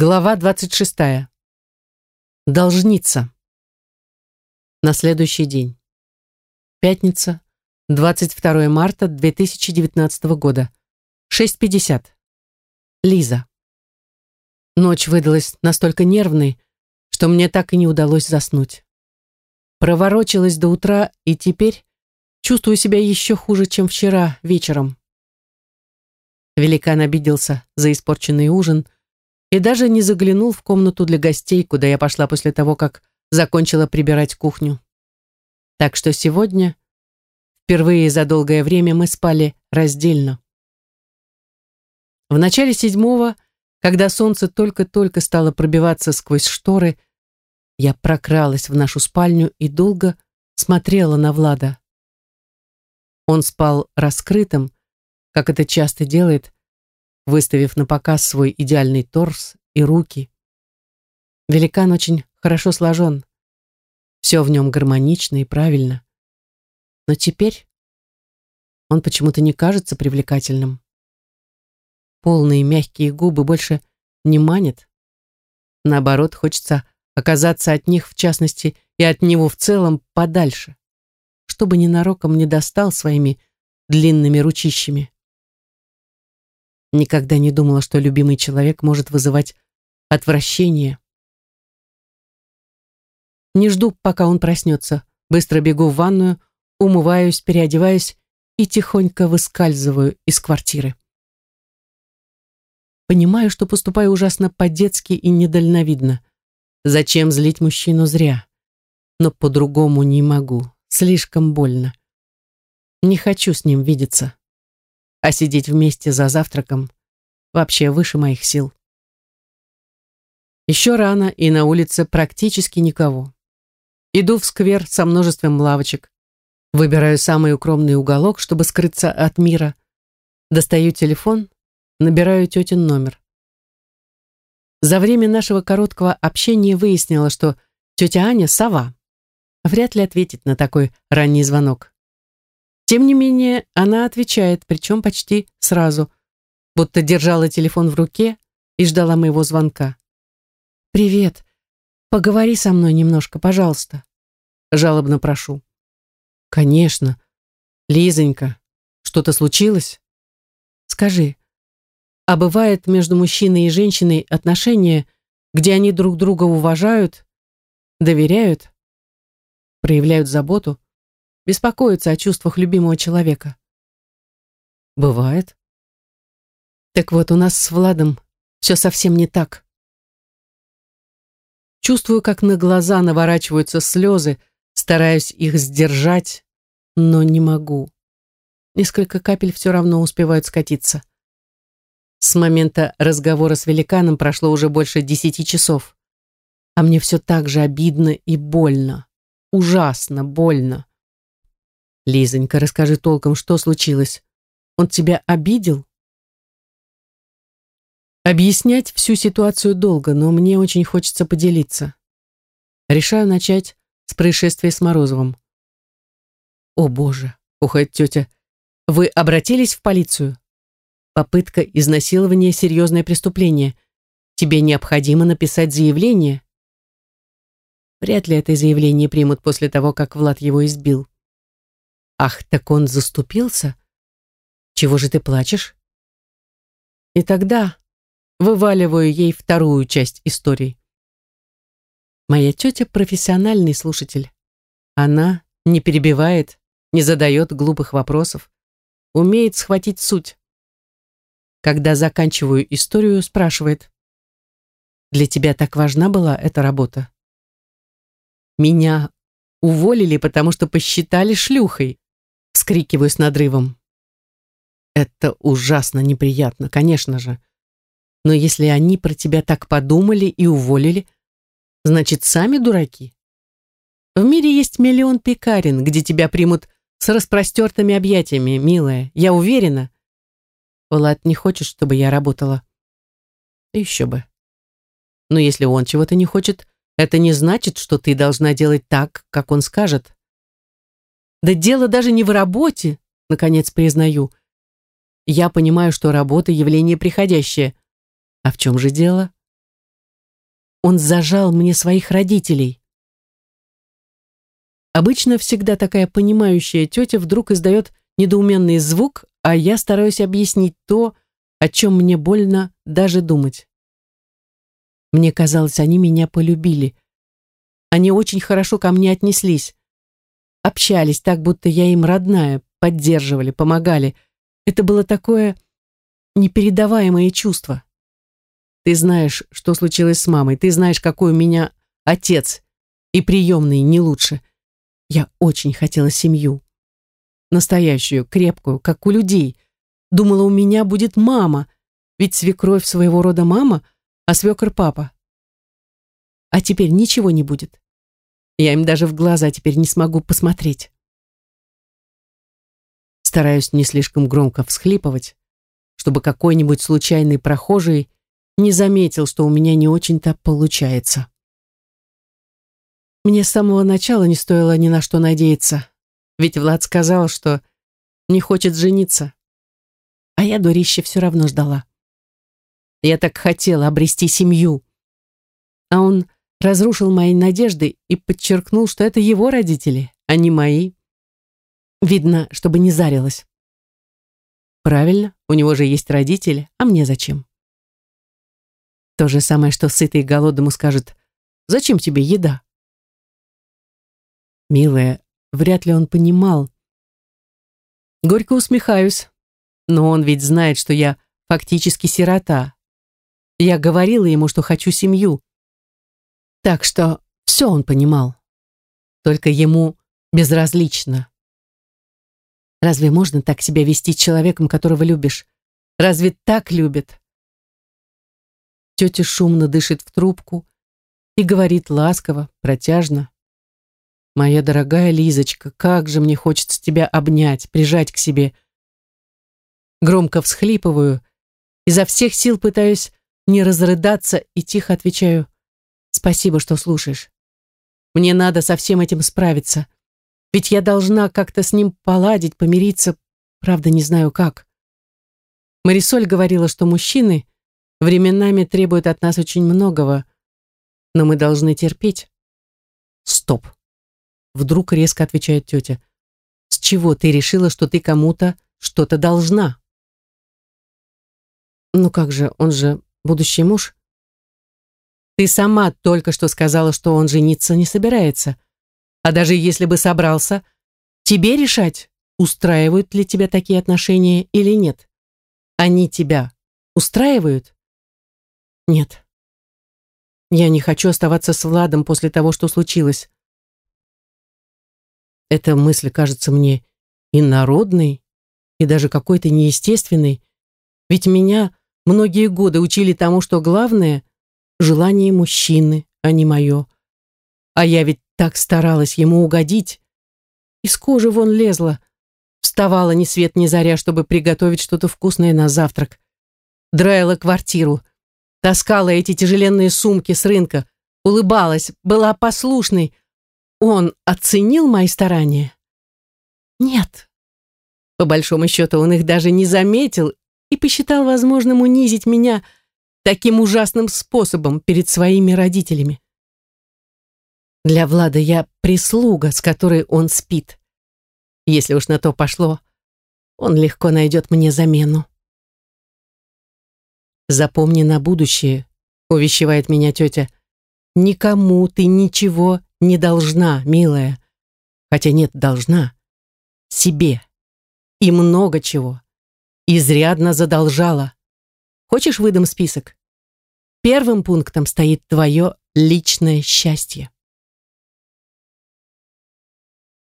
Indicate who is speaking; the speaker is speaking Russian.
Speaker 1: Глава 26. Должница. На следующий день. Пятница, 22 марта 2019 года. 6.50. Лиза. Ночь выдалась настолько нервной, что мне так и не удалось заснуть. Проворочилась до утра и теперь чувствую себя еще хуже, чем вчера вечером. Великан обиделся за испорченный ужин – и даже не заглянул в комнату для гостей, куда я пошла после того, как закончила прибирать кухню. Так что сегодня, впервые за долгое время, мы спали раздельно. В начале седьмого, когда солнце только-только стало пробиваться сквозь шторы, я прокралась в нашу спальню и долго смотрела на Влада. Он спал раскрытым, как это часто делает, выставив на показ свой идеальный торс и руки. Великан очень хорошо сложен. Все в нем гармонично и правильно. Но теперь он почему-то не кажется привлекательным. Полные мягкие губы больше не манят. Наоборот, хочется оказаться от них, в частности, и от него в целом, подальше, чтобы ненароком не достал своими длинными ручищами. Никогда не думала, что любимый человек может вызывать отвращение. Не жду, пока он проснется. Быстро бегу в ванную, умываюсь, переодеваюсь и тихонько выскальзываю из квартиры. Понимаю, что поступаю ужасно по-детски и недальновидно. Зачем злить мужчину зря? Но по-другому не могу. Слишком больно. Не хочу с ним видеться а сидеть вместе за завтраком вообще выше моих сил. Еще рано, и на улице практически никого. Иду в сквер со множеством лавочек. Выбираю самый укромный уголок, чтобы скрыться от мира. Достаю телефон, набираю тетин номер. За время нашего короткого общения выяснила, что тетя Аня — сова. Вряд ли ответит на такой ранний звонок. Тем не менее, она отвечает, причем почти сразу, будто держала телефон в руке и ждала моего звонка. «Привет. Поговори со мной немножко, пожалуйста». Жалобно прошу. «Конечно. Лизонька, что-то случилось?» «Скажи, а бывает между мужчиной и женщиной отношения, где они друг друга уважают, доверяют, проявляют заботу?» Беспокоиться о чувствах любимого человека. Бывает. Так вот, у нас с Владом все совсем не так. Чувствую, как на глаза наворачиваются слезы, стараюсь их сдержать, но не могу. Несколько капель все равно успевают скатиться. С момента разговора с великаном прошло уже больше десяти часов. А мне все так же обидно и больно. Ужасно больно. Лизонька, расскажи толком, что случилось. Он тебя обидел? Объяснять всю ситуацию долго, но мне очень хочется поделиться. Решаю начать с происшествия с Морозовым. «О, Боже!» — ухает тетя. «Вы обратились в полицию?» «Попытка изнасилования — серьезное преступление. Тебе необходимо написать заявление». Вряд ли это заявление примут после того, как Влад его избил. Ах, так он заступился? Чего же ты плачешь? И тогда вываливаю ей вторую часть истории. Моя тетя профессиональный слушатель. Она не перебивает, не задает глупых вопросов, умеет схватить суть. Когда заканчиваю историю, спрашивает, «Для тебя так важна была эта работа?» «Меня уволили, потому что посчитали шлюхой», вскрикиваю с надрывом. Это ужасно неприятно, конечно же. Но если они про тебя так подумали и уволили, значит, сами дураки. В мире есть миллион пекарен, где тебя примут с распростертыми объятиями, милая, я уверена. Влад не хочет, чтобы я работала. Еще бы. Но если он чего-то не хочет, это не значит, что ты должна делать так, как он скажет. Да дело даже не в работе, наконец признаю. Я понимаю, что работа — явление приходящее. А в чем же дело? он зажал мне своих родителей. Обычно всегда такая понимающая тетя вдруг издает недоуменный звук, а я стараюсь объяснить то, о чем мне больно даже думать. Мне казалось, они меня полюбили. Они очень хорошо ко мне отнеслись. Общались так, будто я им родная, поддерживали, помогали. Это было такое непередаваемое чувство. Ты знаешь, что случилось с мамой, ты знаешь, какой у меня отец, и приемный не лучше. Я очень хотела семью. Настоящую, крепкую, как у людей. Думала, у меня будет мама, ведь свекровь своего рода мама, а свекр папа. А теперь ничего не будет. Я им даже в глаза теперь не смогу посмотреть. Стараюсь не слишком громко всхлипывать, чтобы какой-нибудь случайный прохожий не заметил, что у меня не очень-то получается. Мне с самого начала не стоило ни на что надеяться, ведь Влад сказал, что не хочет жениться. А я дурище все равно ждала. Я так хотела обрести семью. А он разрушил мои надежды и подчеркнул, что это его родители, а не мои. Видно, чтобы не зарилась. Правильно, у него же есть родители, а мне зачем? То же самое, что сытый голодному скажет, «Зачем тебе еда?» Милая, вряд ли он понимал. Горько усмехаюсь, но он ведь знает, что я фактически сирота. Я говорила ему, что хочу семью. Так что все он понимал. Только ему безразлично. Разве можно так себя вести человеком, которого любишь? Разве так любят? Тетя шумно дышит в трубку и говорит ласково, протяжно. Моя дорогая Лизочка, как же мне хочется тебя обнять, прижать к себе. Громко всхлипываю, изо всех сил пытаюсь не разрыдаться и тихо отвечаю «Спасибо, что слушаешь. Мне надо со всем этим справиться, ведь я должна как-то с ним поладить, помириться, правда, не знаю как». Марисоль говорила, что мужчины временами требуют от нас очень многого, но мы должны терпеть. Стоп. Вдруг резко отвечает тетя. С чего ты решила, что ты кому-то что-то должна? Ну как же, он же будущий муж. Ты сама только что сказала, что он жениться не собирается. А даже если бы собрался, тебе решать, устраивают ли тебя такие отношения или нет. Они тебя устраивают? Нет. Я не хочу оставаться с Владом после того, что случилось. Эта мысль кажется мне и народной, и даже какой-то неестественной, ведь меня многие годы учили тому, что главное — желание мужчины, а не мое. А я ведь так старалась ему угодить. Из кожи вон лезла, вставала ни свет ни заря, чтобы приготовить что-то вкусное на завтрак. Драила квартиру, таскала эти тяжеленные сумки с рынка, улыбалась, была послушной, он оценил мои старания? Нет. По большому счету, он их даже не заметил и посчитал возможным унизить меня таким ужасным способом перед своими родителями. Для Влада я прислуга, с которой он спит. Если уж на то пошло, он легко найдет мне замену. «Запомни на будущее», — увещевает меня тетя, «никому ты ничего не должна, милая. Хотя нет, должна. Себе. И много чего. Изрядно задолжала. Хочешь, выдам список? Первым пунктом стоит твое личное счастье.